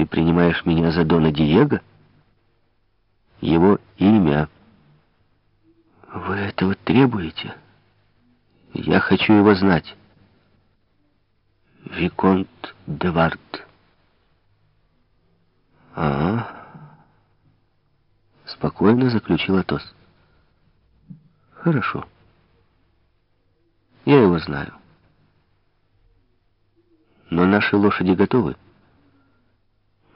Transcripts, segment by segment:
Ты принимаешь меня за Дона Диего? Его имя. Вы этого требуете? Я хочу его знать. Виконт Девард. А, спокойно заключил Атос. Хорошо. Я его знаю. Но наши лошади готовы.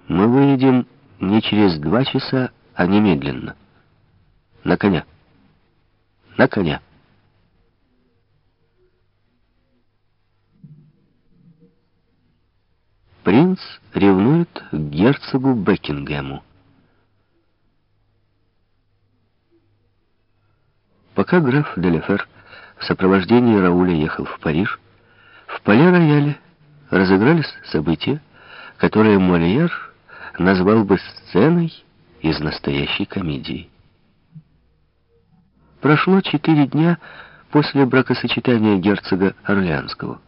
Мы выедем не через два часа, а немедленно. На коня. На коня. Принц ревнует к герцогу Бекингему. Пока граф Делефер в сопровождении Рауля ехал в Париж, в поле-рояле разыгрались события, которые Мольер назвал бы сценой из настоящей комедии. Прошло четыре дня после бракосочетания герцога Орлеанского.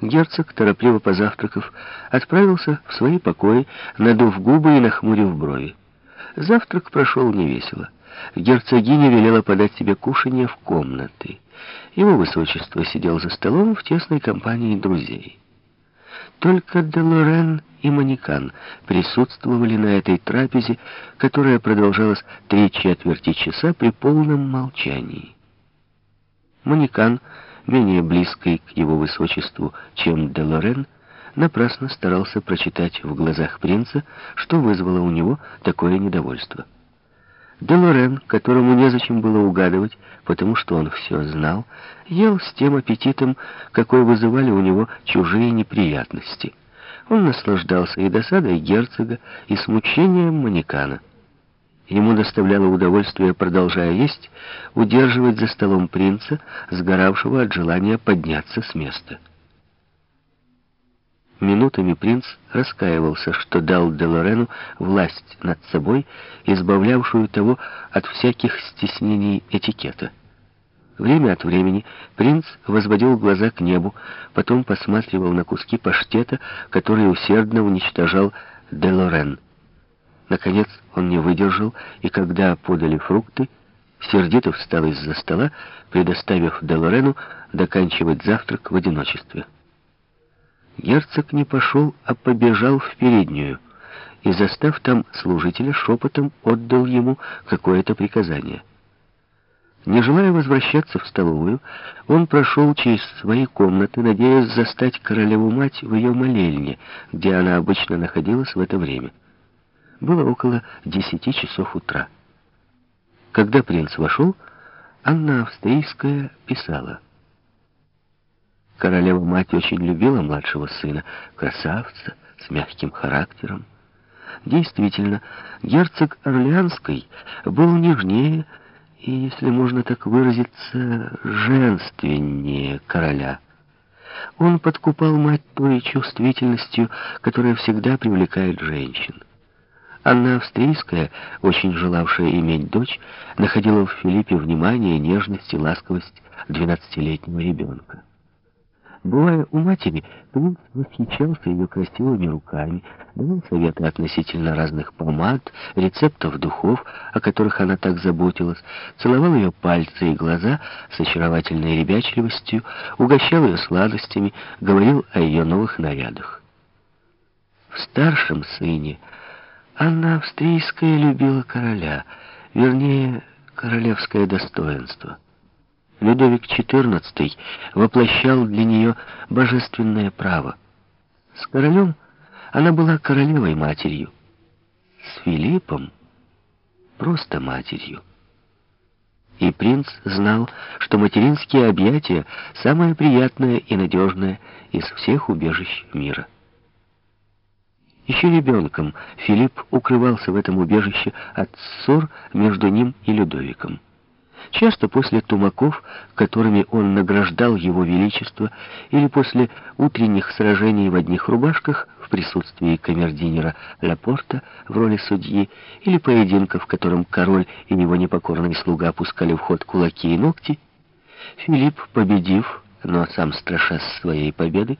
Герцог, торопливо позавтракав, отправился в свои покои, надув губы и нахмурив брови. Завтрак прошел невесело. Герцогиня велела подать себе кушанье в комнаты. Его высочество сидел за столом в тесной компании друзей. Только Делорен и Манекан присутствовали на этой трапезе, которая продолжалась три четверти часа при полном молчании. Манекан, менее близкий к его высочеству, чем Делорен, напрасно старался прочитать в глазах принца, что вызвало у него такое недовольство. Делорен, которому незачем было угадывать, потому что он все знал, ел с тем аппетитом, какой вызывали у него чужие неприятности. Он наслаждался и досадой герцога, и смущением манекана. Ему доставляло удовольствие, продолжая есть, удерживать за столом принца, сгоравшего от желания подняться с места. Минутами принц раскаивался, что дал Делорену власть над собой, избавлявшую того от всяких стеснений этикета. Время от времени принц возводил глаза к небу, потом посматривал на куски паштета, которые усердно уничтожал Делорен. Наконец он не выдержал, и когда подали фрукты, сердито встал из-за стола, предоставив Делорену доканчивать завтрак в одиночестве. Герцог не пошел, а побежал в переднюю, и, застав там служителя, шепотом отдал ему какое-то приказание. Не желая возвращаться в столовую, он прошел через свои комнаты, надеясь застать королеву-мать в ее молельне, где она обычно находилась в это время. Было около десяти часов утра. Когда принц вошел, Анна Австрийская писала — Королева-мать очень любила младшего сына, красавца, с мягким характером. Действительно, герцог Орлеанский был нежнее и, если можно так выразиться, женственнее короля. Он подкупал мать той чувствительностью, которая всегда привлекает женщин. Анна Австрийская, очень желавшая иметь дочь, находила в Филиппе внимание, нежность и ласковость двенадцатилетнего ребенка. Бывая у матери, принц восхищался ее красивыми руками, давал советы относительно разных помад, рецептов духов, о которых она так заботилась, целовал ее пальцы и глаза с очаровательной ребячливостью, угощал ее сладостями, говорил о ее новых нарядах. В старшем сыне Анна Австрийская любила короля, вернее, королевское достоинство — Людовик XIV воплощал для нее божественное право. С королем она была королевой матерью, с Филиппом просто матерью. И принц знал, что материнские объятия — самое приятное и надежное из всех убежищ мира. Еще ребенком Филипп укрывался в этом убежище от ссор между ним и Людовиком. Часто после тумаков, которыми он награждал его величество, или после утренних сражений в одних рубашках в присутствии камердинера Лапорта в роли судьи, или поединка, в котором король и его непокорный слуга пускали в ход кулаки и ногти, Филипп, победив, но сам страшась своей победы,